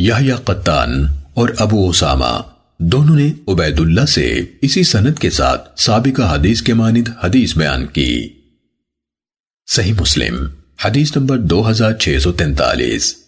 یحییٰ قطان اور ابو اسامہ دونوں نے عبید اللہ سے اسی سند کے ساتھ سابقہ حدیث کے مانند حدیث بیان کی۔ صحیح مسلم، حدیث نمبر دو ہزار چھ سو تینتالیس۔